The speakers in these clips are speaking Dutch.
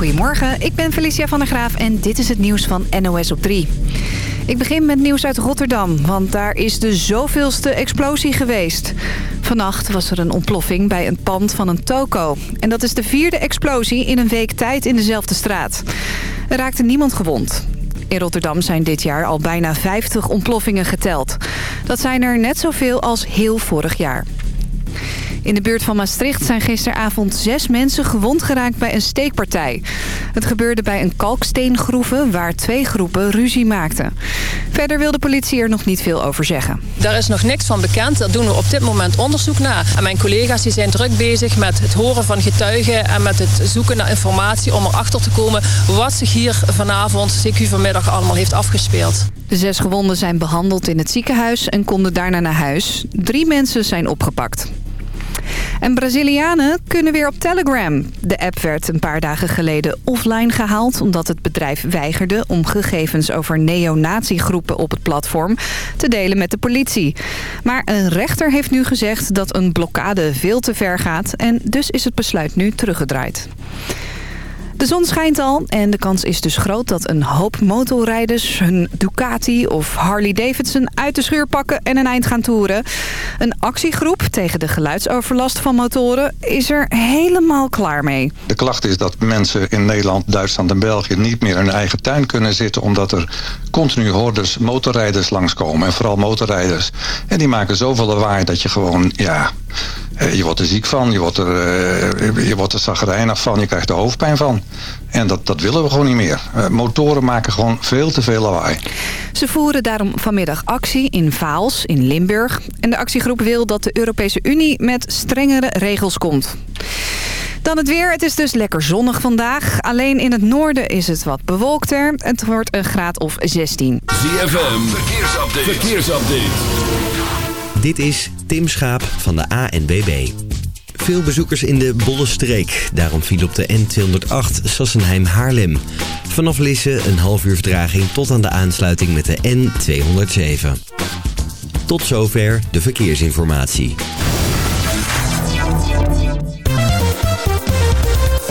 Goedemorgen, ik ben Felicia van der Graaf en dit is het nieuws van NOS op 3. Ik begin met nieuws uit Rotterdam, want daar is de zoveelste explosie geweest. Vannacht was er een ontploffing bij een pand van een toko. En dat is de vierde explosie in een week tijd in dezelfde straat. Er raakte niemand gewond. In Rotterdam zijn dit jaar al bijna 50 ontploffingen geteld. Dat zijn er net zoveel als heel vorig jaar. In de buurt van Maastricht zijn gisteravond zes mensen gewond geraakt bij een steekpartij. Het gebeurde bij een kalksteengroeve waar twee groepen ruzie maakten. Verder wil de politie er nog niet veel over zeggen. Daar is nog niks van bekend. Daar doen we op dit moment onderzoek naar. En mijn collega's die zijn druk bezig met het horen van getuigen... en met het zoeken naar informatie om erachter te komen... wat zich hier vanavond, CQ vanmiddag, allemaal heeft afgespeeld. De zes gewonden zijn behandeld in het ziekenhuis en konden daarna naar huis. Drie mensen zijn opgepakt. En Brazilianen kunnen weer op Telegram. De app werd een paar dagen geleden offline gehaald... omdat het bedrijf weigerde om gegevens over neonatiegroepen op het platform... te delen met de politie. Maar een rechter heeft nu gezegd dat een blokkade veel te ver gaat... en dus is het besluit nu teruggedraaid. De zon schijnt al en de kans is dus groot dat een hoop motorrijders hun Ducati of Harley Davidson uit de schuur pakken en een eind gaan toeren. Een actiegroep tegen de geluidsoverlast van motoren is er helemaal klaar mee. De klacht is dat mensen in Nederland, Duitsland en België niet meer in hun eigen tuin kunnen zitten omdat er continu hordes motorrijders langskomen en vooral motorrijders. En die maken zoveel lawaai dat je gewoon, ja, je wordt er ziek van, je wordt er, uh, je wordt er zagrijnig van, je krijgt er hoofdpijn van. En dat, dat willen we gewoon niet meer. Uh, motoren maken gewoon veel te veel lawaai. Ze voeren daarom vanmiddag actie in Vaals, in Limburg. En de actiegroep wil dat de Europese Unie met strengere regels komt. Dan het weer. Het is dus lekker zonnig vandaag. Alleen in het noorden is het wat bewolkter. Het wordt een graad of 16. ZFM, verkeersupdate. verkeersupdate. Dit is Tim Schaap van de ANBB. Veel bezoekers in de Bolle Streek. Daarom viel op de N208 Sassenheim-Haarlem. Vanaf Lisse een half uur vertraging tot aan de aansluiting met de N207. Tot zover de verkeersinformatie.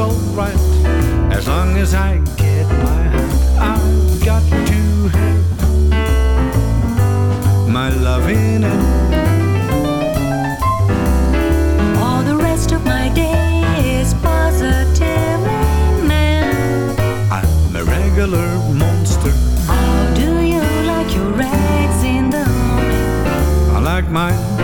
Alright as long as I get my hug. I've got to have my love in it. All the rest of my day is positively man. I'm a regular monster. How do you like your eggs in the morning? I like mine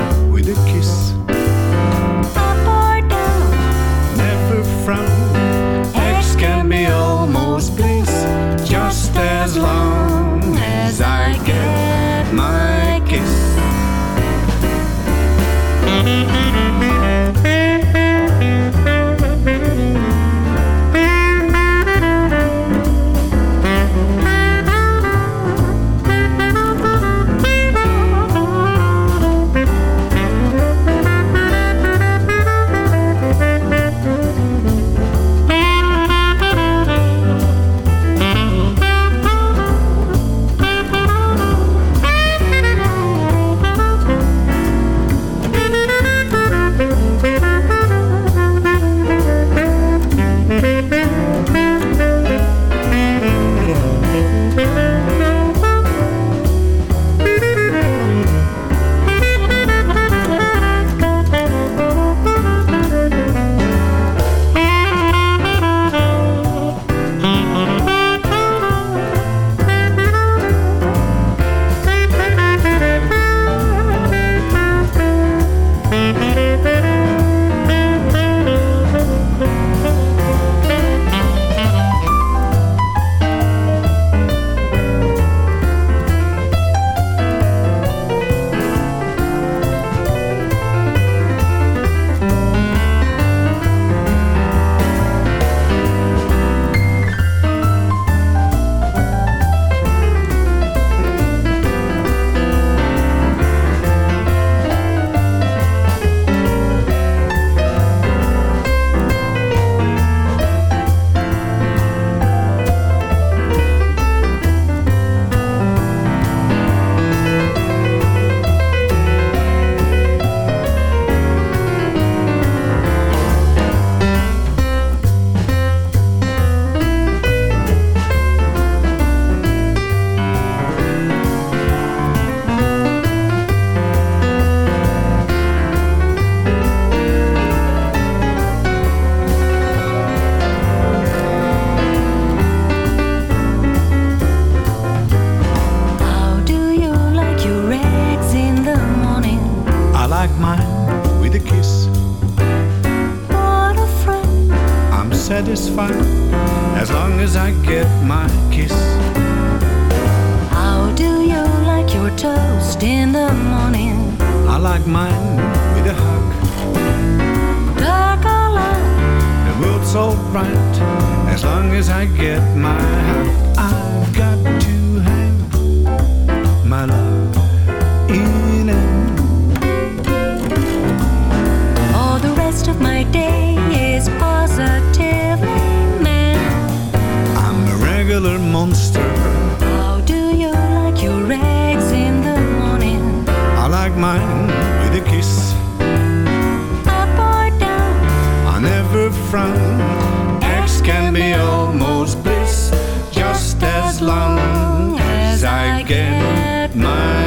X can be almost bliss, just as long as I get my.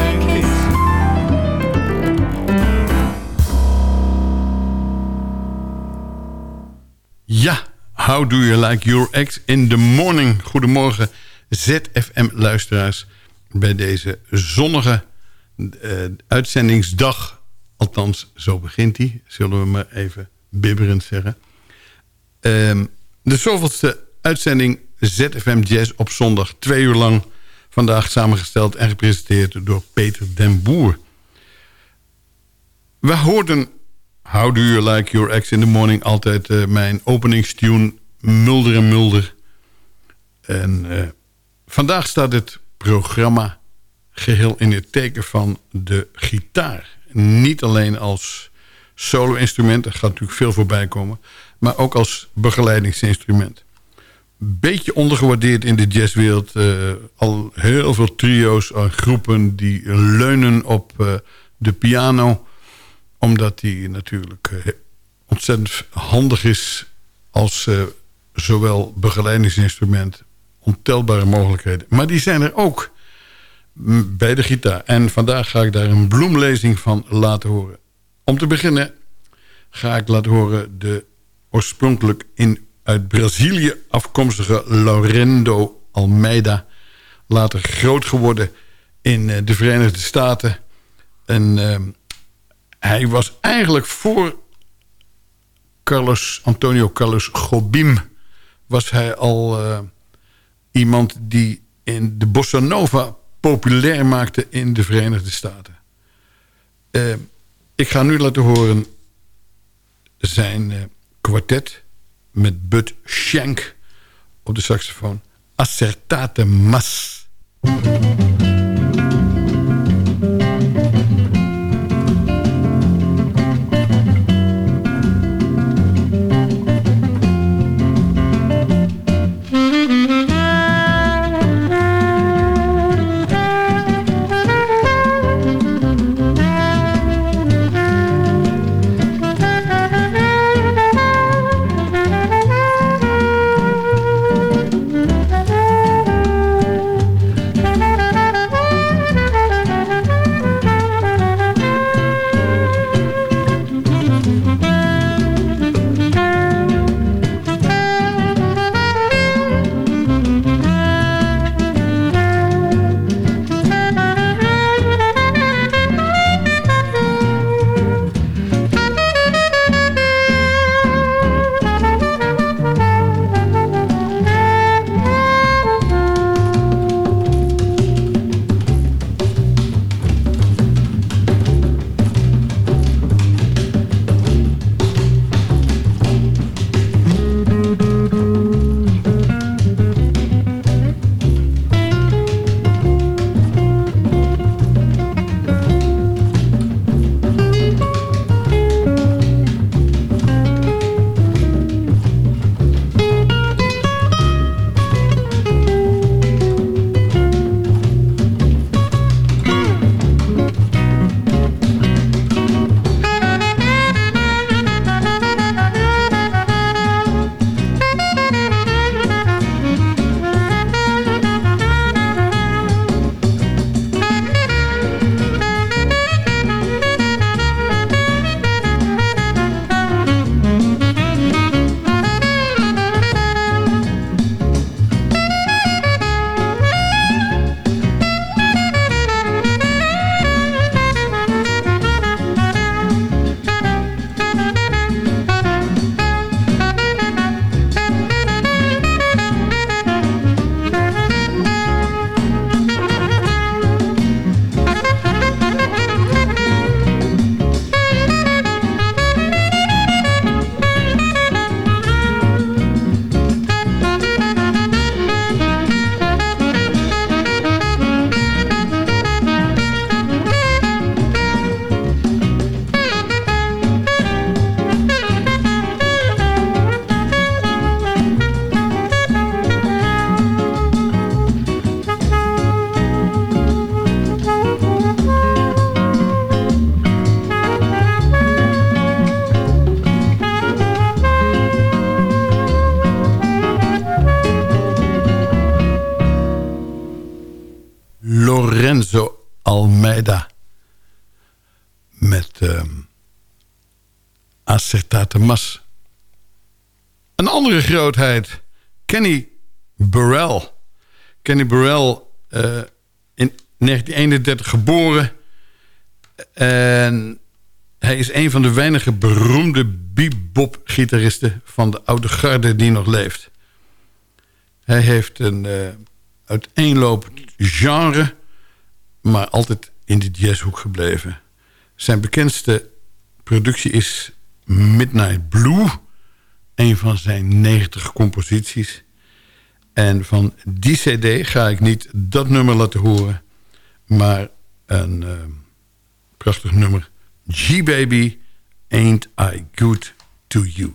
Ja, how do you like your ex in the morning? Goedemorgen ZFM-luisteraars bij deze zonnige eh, uitzendingsdag. Althans, zo begint hij, zullen we maar even bibberend zeggen. Ehm, de zoveelste uitzending ZFM Jazz op zondag. Twee uur lang vandaag samengesteld en gepresenteerd door Peter den Boer. We hoorden How Do You Like Your Ex in the Morning... altijd eh, mijn openingstune Mulder en Mulder. En eh, vandaag staat het programma geheel in het teken van de gitaar. Niet alleen als solo-instrument, er gaat natuurlijk veel voorbij komen... maar ook als begeleidingsinstrument. Beetje ondergewaardeerd in de jazzwereld. eh, al heel veel trio's en groepen die leunen op eh, de piano omdat die natuurlijk eh, ontzettend handig is als zowel begeleidingsinstrument, ontelbare mogelijkheden. Maar die zijn er ook mm, bij de gitaar. En vandaag ga ik daar een bloemlezing van laten horen. Om te beginnen ga ik laten horen de oorspronkelijk in, uit Brazilië afkomstige Laurendo Almeida. Later groot geworden in eh, de Verenigde Staten. En ehm, hij was eigenlijk voor Carlos, Antonio Carlos Gobim... was hij al eh, iemand die in de bossa nova populair maakte in de Verenigde Staten. Eh, ik ga nu laten horen zijn eh, kwartet met Bud Shank op de saxofoon. Acertate Mas. Grootheid. Kenny Burrell. Kenny Burrell uh, in 1931 geboren. En hij is een van de weinige beroemde bebop-gitaristen... van de oude garde die nog leeft. Hij heeft een uh, uiteenlopend genre... maar altijd in de jazzhoek gebleven. Zijn bekendste productie is Midnight Blue... een van zijn 90 composities... En van die cd ga ik niet dat nummer laten horen... maar een uh, prachtig nummer. G-Baby, Ain't I Good To You.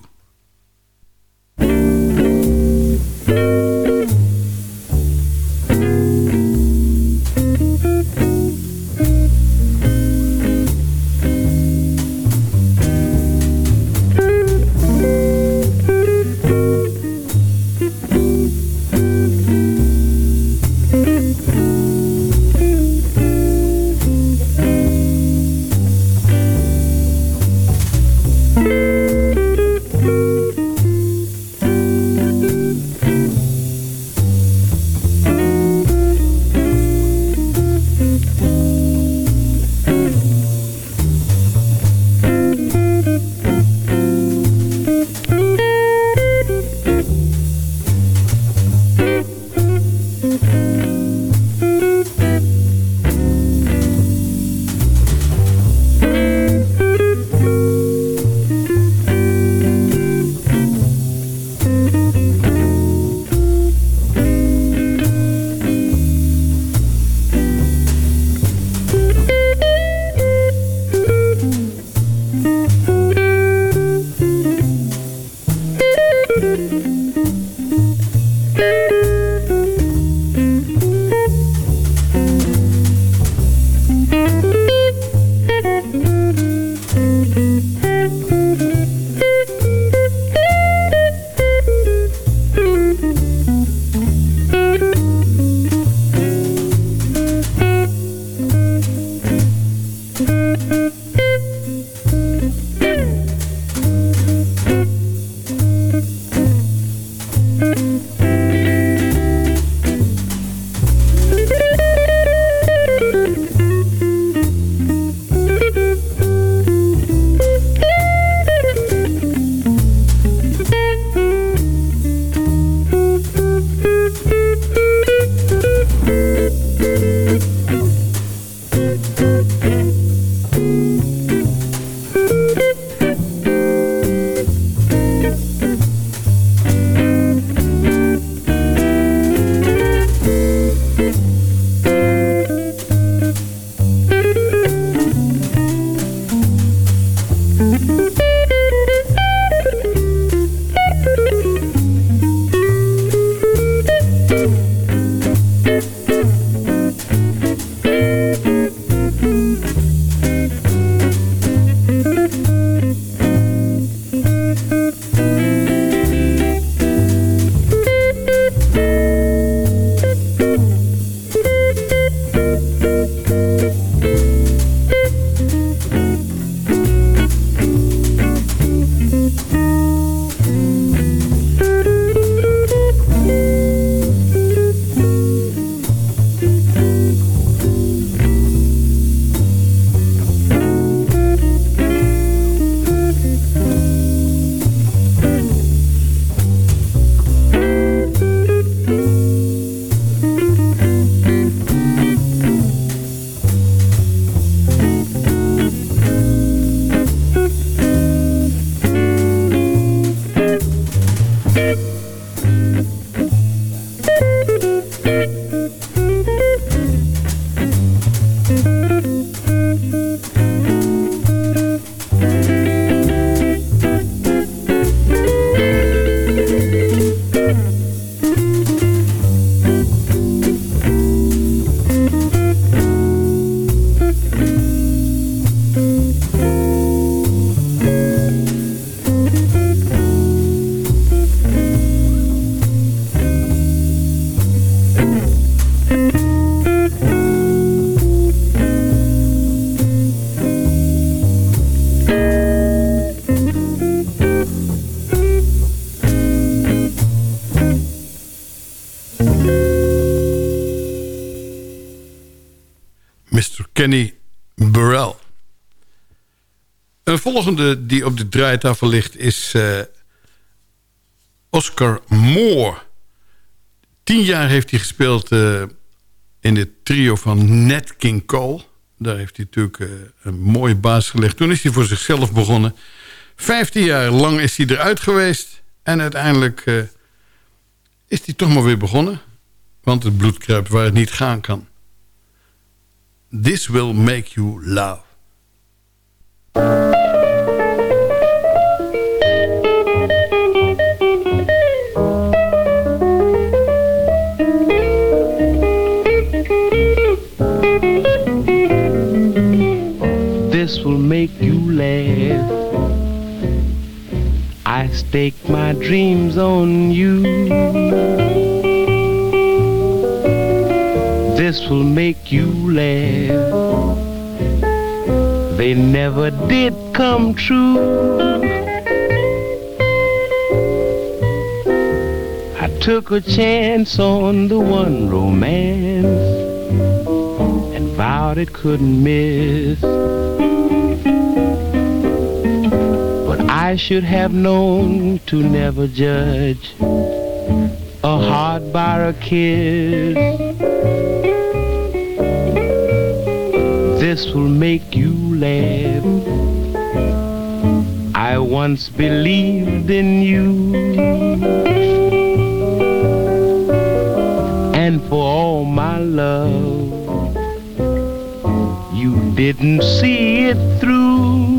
Volgende die op de draaitafel ligt is uh, Oscar Moore. Tien jaar heeft hij gespeeld uh, in het trio van Nat King Cole. Daar heeft hij natuurlijk uh, een mooie baas gelegd. Toen is hij voor zichzelf begonnen. Vijftien jaar lang is hij eruit geweest. En uiteindelijk is hij toch maar weer begonnen. Want het bloed kruipt waar het niet gaan kan. This will make you love. This will make you laugh. I stake my dreams on you. This will make you laugh. They never did come true. I took a chance on the one romance and vowed it couldn't miss. I should have known to never judge a heart by a kiss. This will make you laugh. I once believed in you. And for all my love, you didn't see it through.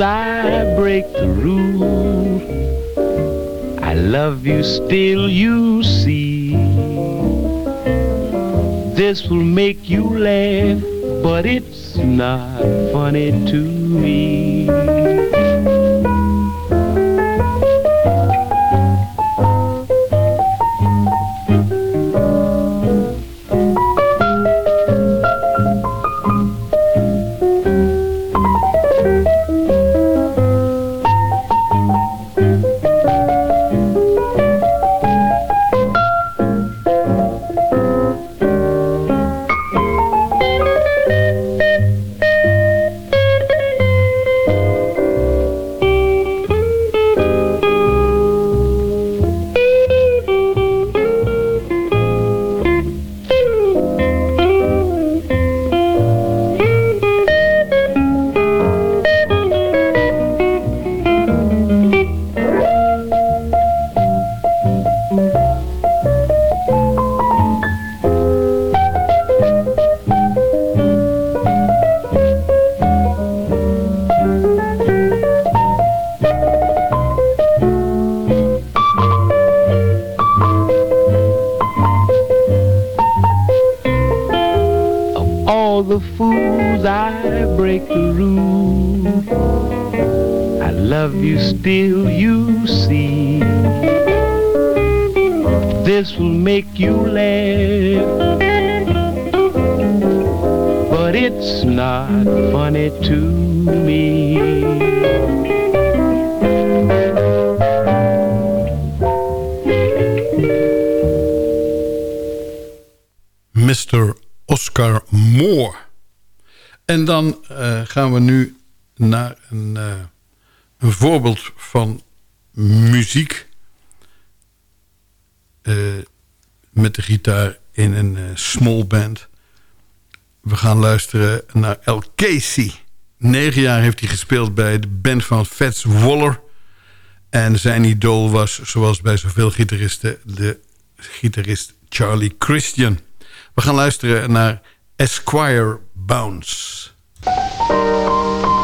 I break the rule. I love you still, you see. This will make you laugh, but it's not funny to me. I love you still, you see. This will make you laugh. But it's not funny to dan uh, gaan we nu naar een, een voorbeeld van muziek. Uh, met de gitaar in een small band. We gaan luisteren naar El Casey. Negen jaar heeft hij gespeeld bij de band van Fats Waller. En zijn idool was, zoals bij zoveel gitaristen... de gitarist Charlie Christian. We gaan luisteren naar Esquire Bounce. Thank you.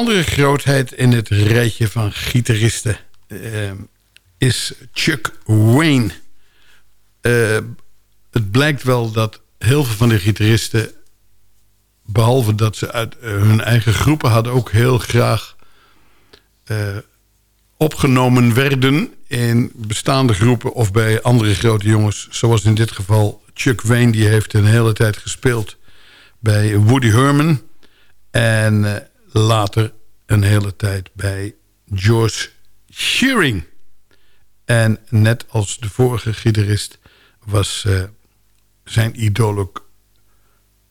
Andere grootheid in het rijtje van gitaristen eh, is Chuck Wayne. Eh, het blijkt wel dat heel veel van de gitaristen... behalve dat ze uit hun eigen groepen hadden... ook heel graag eh, opgenomen werden in bestaande groepen... of bij andere grote jongens. Zoals in dit geval Chuck Wayne, die heeft een hele tijd gespeeld... bij Woody Herman... En later een hele tijd bij George Shearing. En net als de vorige gitarist was eh, zijn idool ook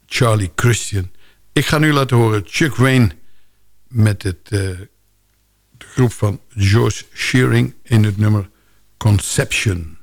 Charlie Christian. Ik ga nu laten horen Chuck Wayne met het, eh, de groep van George Shearing in het nummer Conception.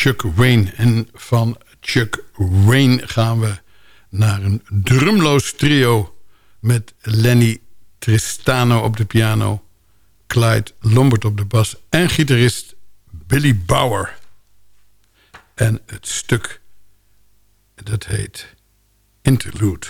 Chuck Wayne. En van Chuck Wayne gaan we naar een drumloos trio... met Lenny Tristano op de piano... Clyde Lombard op de bas en gitarist Billy Bauer. En het stuk, dat heet Interlude.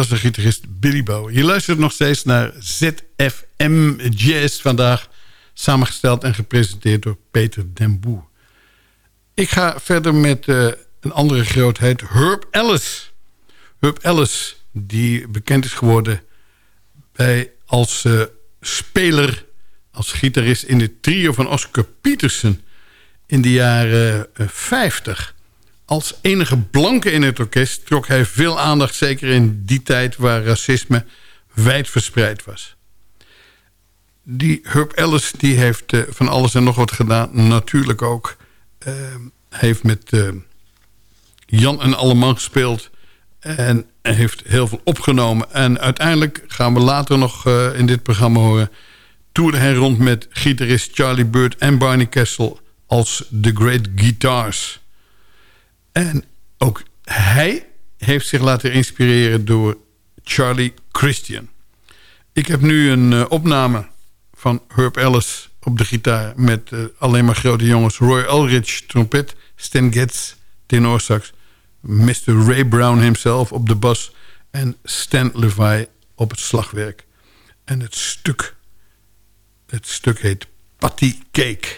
Was de gitarist Billy Bauer. Je luistert nog steeds naar ZFM Jazz vandaag. Samengesteld en gepresenteerd door Peter den. Ik ga verder met uh, een andere grootheid, Herb Ellis. Herb Ellis, die bekend is geworden bij, als uh, speler, als gitarist in het trio van Oscar Peterson in de jaren uh, 50. Als enige blanke in het orkest trok hij veel aandacht... zeker in die tijd waar racisme wijdverspreid was. Die Herb Ellis die heeft uh, van alles en nog wat gedaan. Natuurlijk ook. Uh, heeft met uh, Jan en Alleman gespeeld. En heeft heel veel opgenomen. En uiteindelijk gaan we later nog in dit programma horen... toerde hij rond met gitarist Charlie Bird en Barney Kessel... als The Great Guitars. En ook hij heeft zich laten inspireren door Charlie Christian. Ik heb nu een uh, opname van Herb Ellis op de gitaar... met uh, alleen maar grote jongens. Roy Ulrich, trompet. Stan Getz, tenorsax. Mr. Ray Brown himself op de bas. En Stan Levi op het slagwerk. En het stuk, het stuk heet Patty Cake.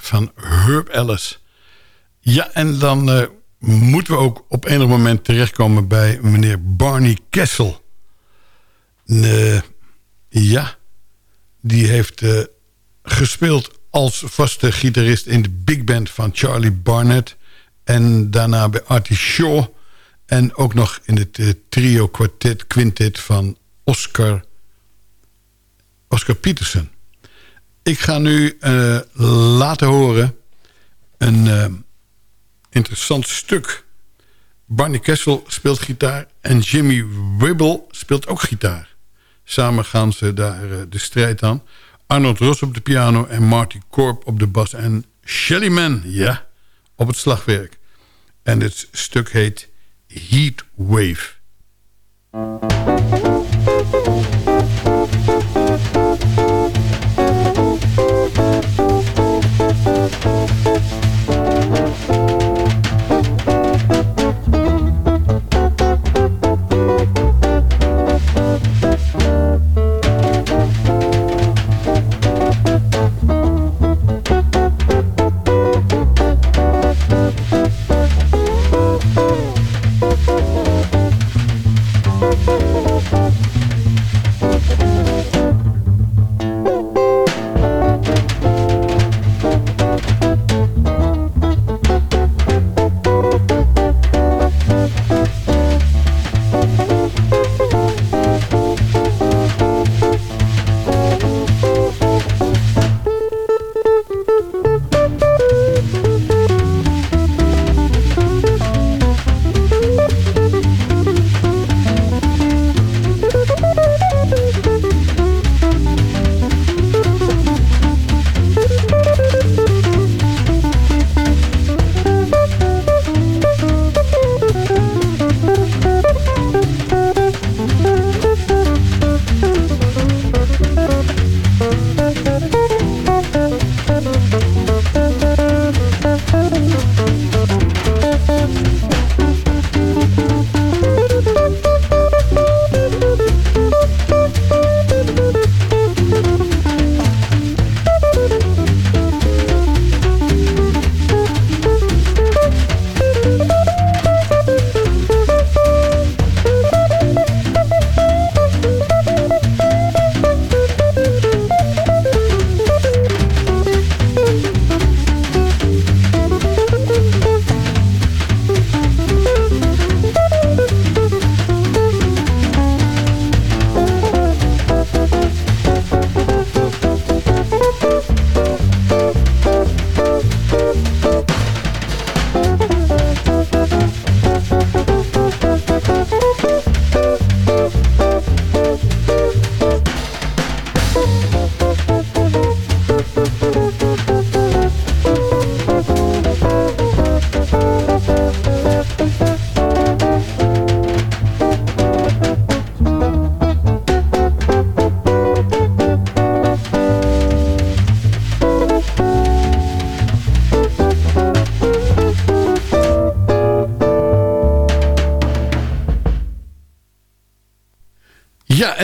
Van Herb Ellis. Ja, en dan eh, moeten we ook op enig moment terechtkomen bij meneer Barney Kessel. Eh, ja, die heeft eh, gespeeld als vaste gitarist in de big band van Charlie Barnett. En daarna bij Artie Shaw. En ook nog in het trio quartet quintet van Oscar, Oscar Peterson. Ik ga nu uh, laten horen een uh, interessant stuk. Barney Kessel speelt gitaar en Jimmy Wibble speelt ook gitaar. Samen gaan ze daar uh, de strijd aan. Arnold Ross op de piano en Marty Korp op de bas. En Shelly Man, ja, op het slagwerk. En het stuk heet Heat Wave.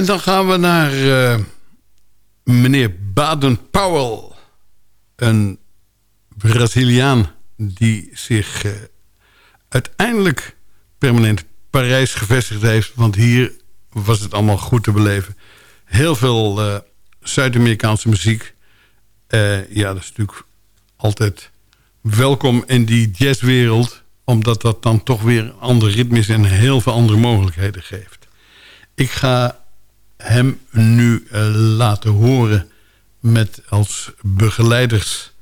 En dan gaan we naar uh, meneer Baden-Powell. Een Braziliaan die zich uh, uiteindelijk permanent Parijs gevestigd heeft. Want hier was het allemaal goed te beleven. Heel veel uh, Zuid-Amerikaanse muziek. ja, dat is natuurlijk altijd welkom in die jazzwereld. Omdat dat dan toch weer een ander ritme is en heel veel andere mogelijkheden geeft. Ik ga hem nu uh, laten horen met als begeleiders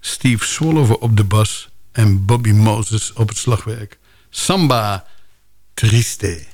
Steve Swallover op de bas en Bobby Moses op het slagwerk. Samba Triste.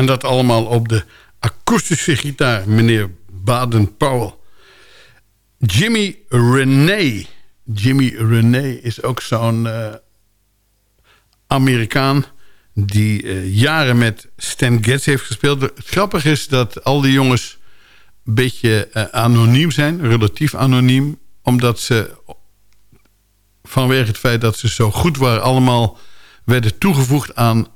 En dat allemaal op de akoestische gitaar, meneer Baden-Powell. Jimmy Renee. Jimmy Renee is ook zo'n uh, Amerikaan... die uh, jaren met Stan Getz heeft gespeeld. Het grappige is dat al die jongens een beetje uh, anoniem zijn. Relatief anoniem. Omdat ze vanwege het feit dat ze zo goed waren... allemaal werden toegevoegd aan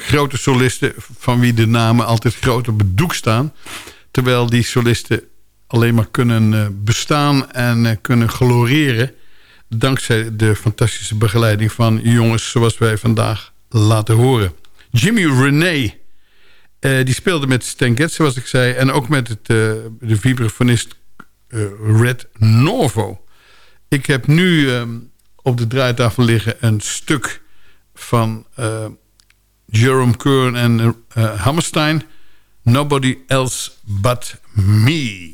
grote solisten... van wie de namen altijd groot op het doek staan. Terwijl die solisten alleen maar kunnen uh, bestaan en uh, kunnen gloreren... dankzij de fantastische begeleiding van jongens zoals wij vandaag laten horen. Jimmy Renee, uh, die speelde met Stan Getz, zoals ik zei... en ook met het, de vibrafonist Red Norvo. Ik heb nu op de draaitafel liggen een stuk van Jerome Kern en eh, Hammerstein... Nobody Else But Me...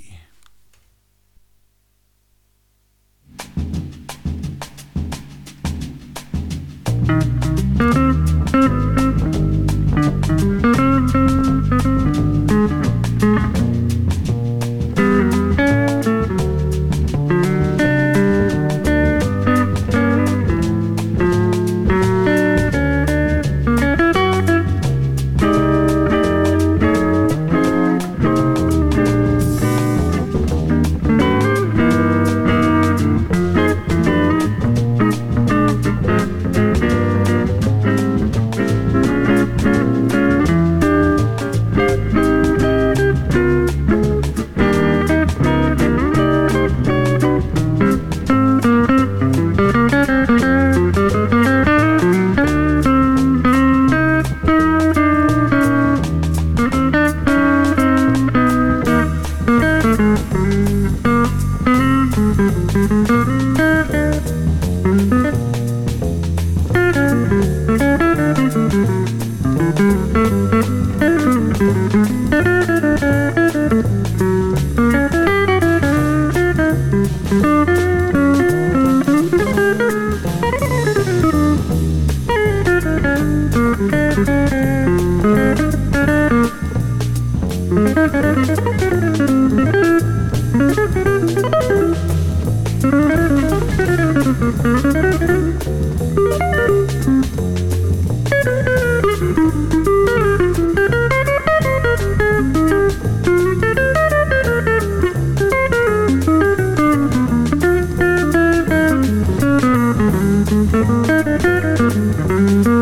Mm-hmm.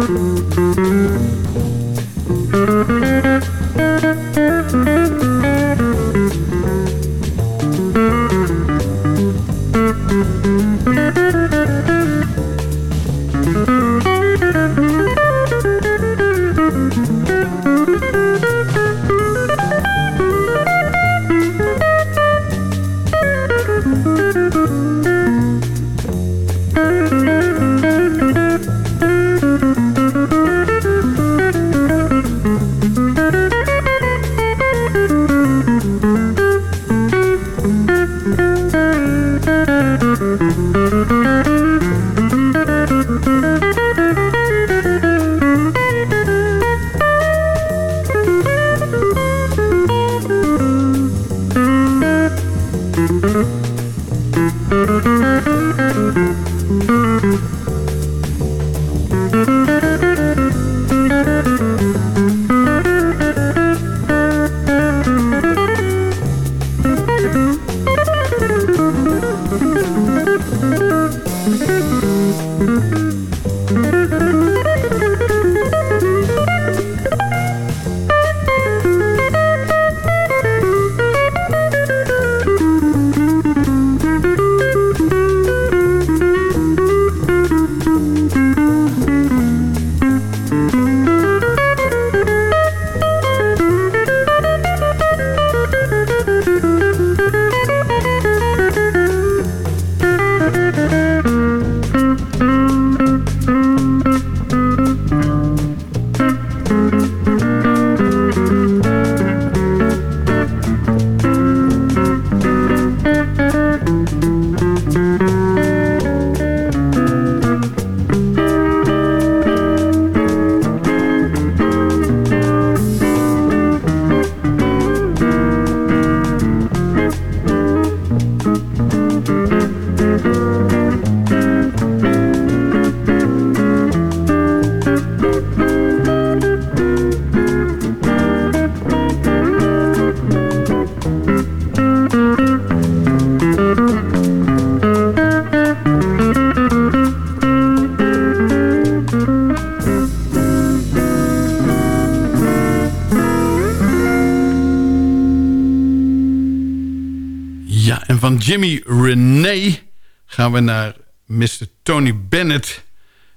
Jimmy Renee gaan we naar Mr. Tony Bennett...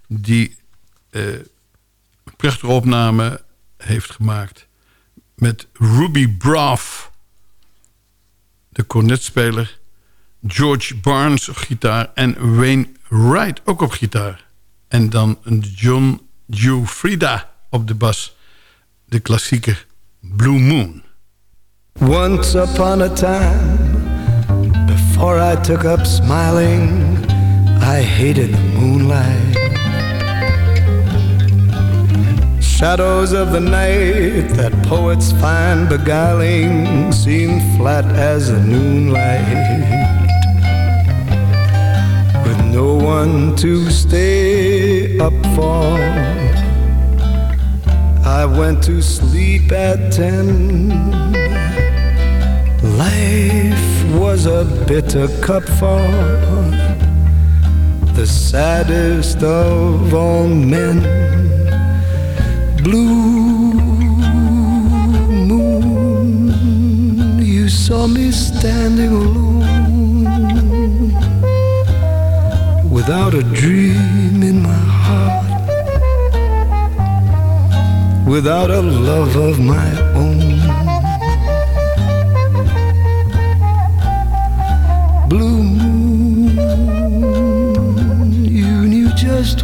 die eh, een prachtige opname heeft gemaakt met Ruby Braff... de cornetspeler, George Barnes op gitaar... en Wayne Wright ook op gitaar. En dan John Giuffrida op de bas. De klassieke Blue Moon. Once upon a time, before I took up smiling, I hated the moonlight. Shadows of the night that poets find beguiling seem flat as the noonlight. With no one to stay up for, I went to sleep at ten. Life was a bitter cup for the saddest of all men. Blue moon, you saw me standing alone without a dream in my heart, without a love of my own.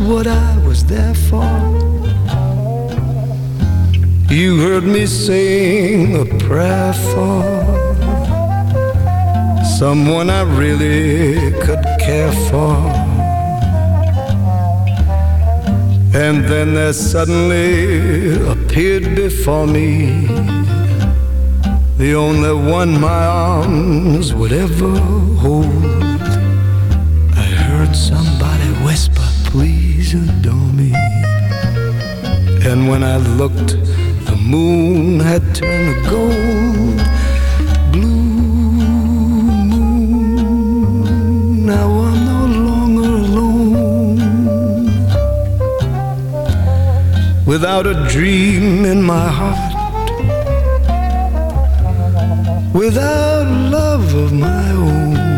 What I was there for. You heard me sing a prayer for someone I really could care for. And then there suddenly appeared before me the only one my arms would ever hold. Me. And when I looked, the moon had turned to gold. Blue moon, now I'm no longer alone. Without a dream in my heart without love of my own.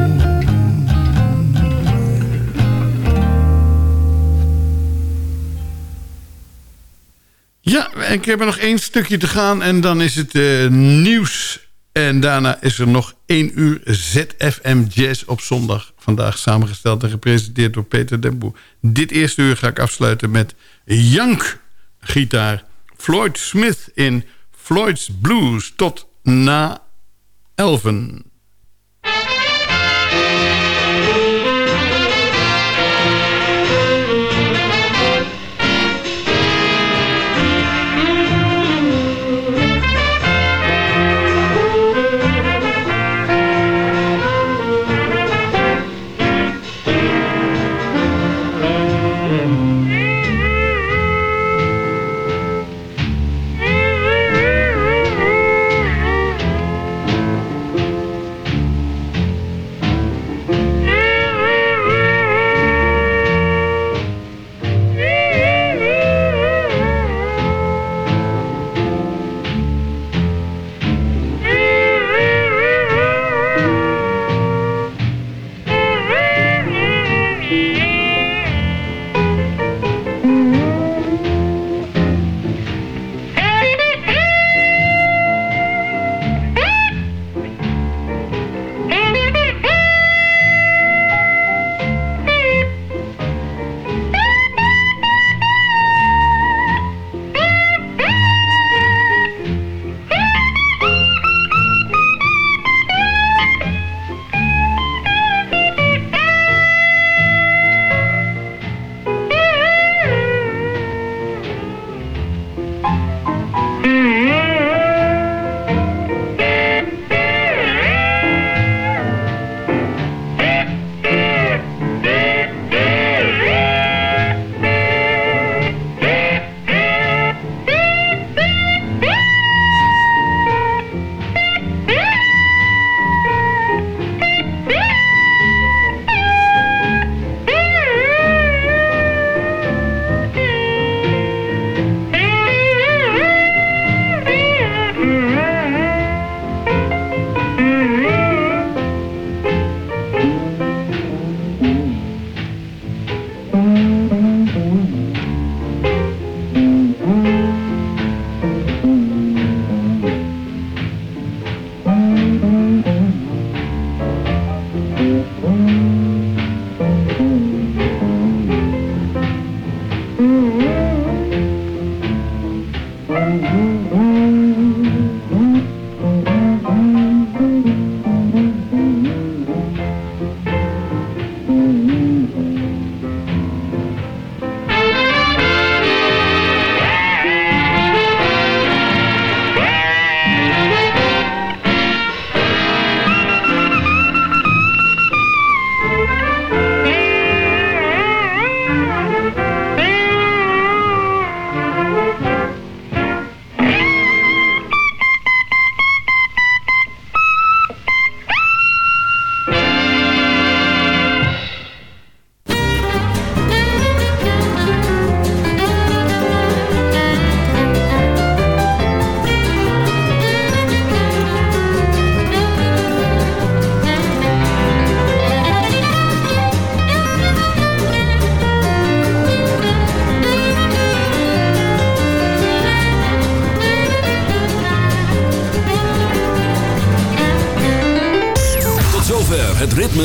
Ik heb er nog één stukje te gaan en dan is het eh, nieuws. En daarna is er nog één uur ZFM Jazz op zondag. Vandaag samengesteld en gepresenteerd door Peter Demboe. Dit eerste uur ga ik afsluiten met Jank gitaar. Floyd Smith in Floyd's Blues tot na elven.